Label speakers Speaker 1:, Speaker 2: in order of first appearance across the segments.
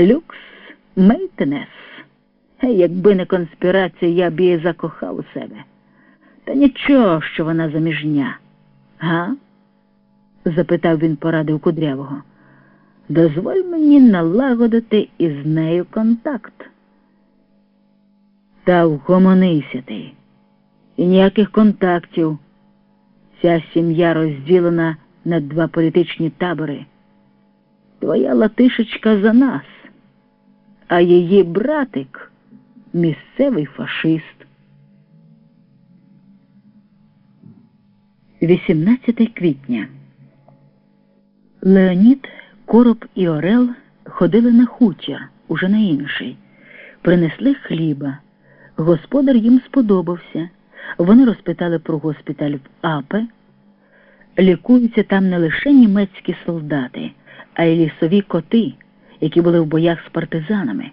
Speaker 1: Люкс мейтенес. Якби не конспірація, я б її закохав у себе. Та нічого, що вона заміжня. Га? запитав він порадив кудрявого. Дозволь мені налагодити із нею контакт. Та вгомонися ти. І ніяких контактів. Ця сім'я розділена на два політичні табори. Твоя латишечка за нас, а її братик місцевий фашист. 18 квітня. Леонід, Короб і Орел ходили на хутір, уже на інший. Принесли хліба. Господар їм сподобався. Вони розпитали про госпіталь в Апе. Лікуються там не лише німецькі солдати, а й лісові коти, які були в боях з партизанами.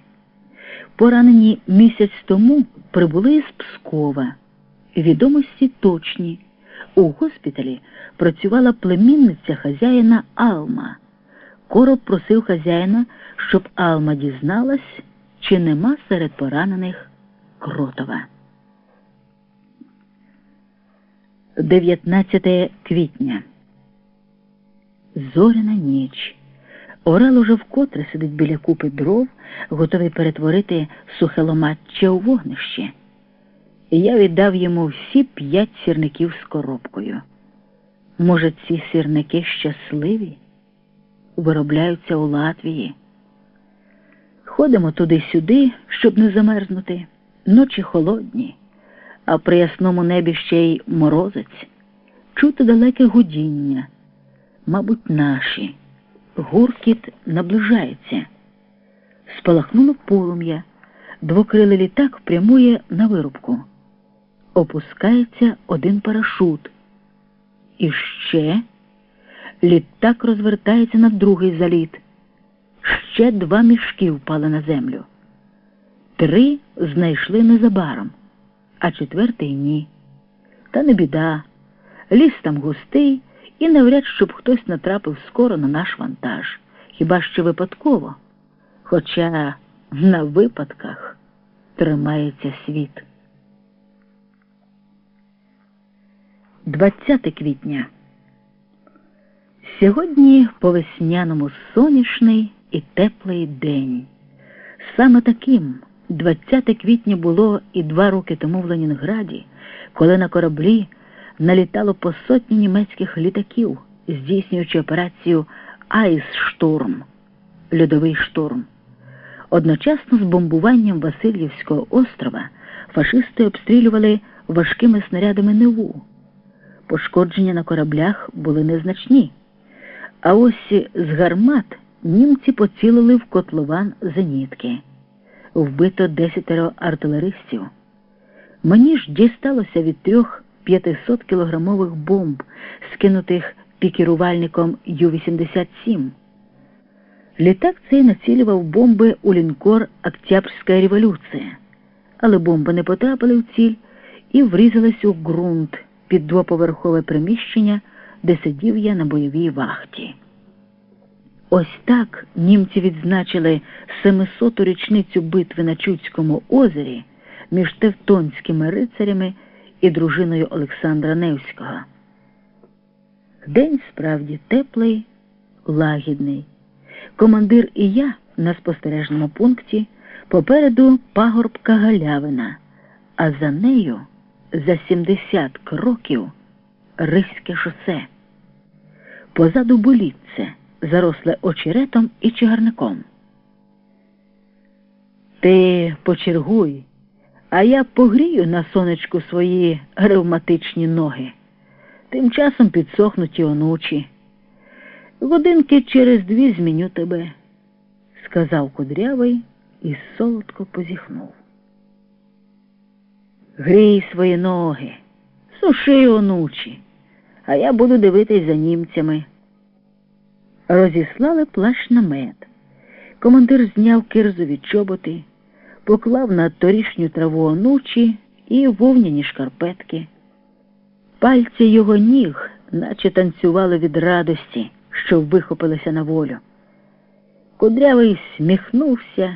Speaker 1: Поранені місяць тому прибули із Пскова. Відомості точні. У госпіталі працювала племінниця хазяїна Алма. Короб просив хазяїна, щоб Алма дізналась, чи нема серед поранених Кротова. 19 квітня. Зоряна ніч. Орел уже вкотре сидить біля купи дров, готовий перетворити сухеломатче у вогнище. Я віддав йому всі п'ять сірників з коробкою. Може, ці сірники щасливі? Виробляються у Латвії. Ходимо туди-сюди, щоб не замерзнути. Ночі холодні, а при ясному небі ще й морозець. Чути далеке гудіння. Мабуть, наші. Гуркіт наближається. Спалахнуло полум'я, двокрилий літак прямує на вирубку. Опускається один парашут. І ще літак розвертається на другий заліт. Ще два мішки впали на землю. Три знайшли незабаром, а четвертий ні. Та не біда. Ліс там густий, і навряд щоб хтось натрапив скоро на наш вантаж. Хіба що випадково? Хоча на випадках тримається світ. 20 квітня. Сьогодні по весняному сонячний і теплий день. Саме таким 20 квітня було і два роки тому в Ленінграді, коли на кораблі налітало по сотні німецьких літаків, здійснюючи операцію Айсштурм льодовий шторм. Одночасно з бомбуванням Васильівського острова фашисти обстрілювали важкими снарядами Неву. Пошкодження на кораблях були незначні. А ось з гармат німці поцілили в котлован зенітки. Вбито десятеро артилеристів. Мені ж дісталося від трьох 500 кілограмових бомб, скинутих пікірувальником Ю-87. Літак цей націлював бомби у лінкор Октябрьська революція, але бомби не потрапили в ціль і врізались у ґрунт під двоповерхове приміщення, де сидів я на бойовій вахті. Ось так німці відзначили 700-ту річницю битви на Чудському озері між Тевтонськими рицарями і дружиною Олександра Невського. День справді теплий, лагідний. Командир і я на спостережному пункті попереду пагорбка галявина, а за нею за 70 кроків Ризьке шосе. Позаду болітце, заросле очеретом і чагарником. Ти почергуй, а я погрію на сонечку свої ревматичні ноги. Тим часом підсохнуть і онучі. Годинки через дві зміню тебе, сказав кудрявий і солодко позіхнув. Грій свої ноги, суши онучі, а я буду дивитись за німцями. Розіслали плащ намет. Командир зняв кирзові чоботи, поклав на торішню траву онучі і вовняні шкарпетки. Пальці його ніг, наче танцювали від радості, що вихопилися на волю. Кудрявий сміхнувся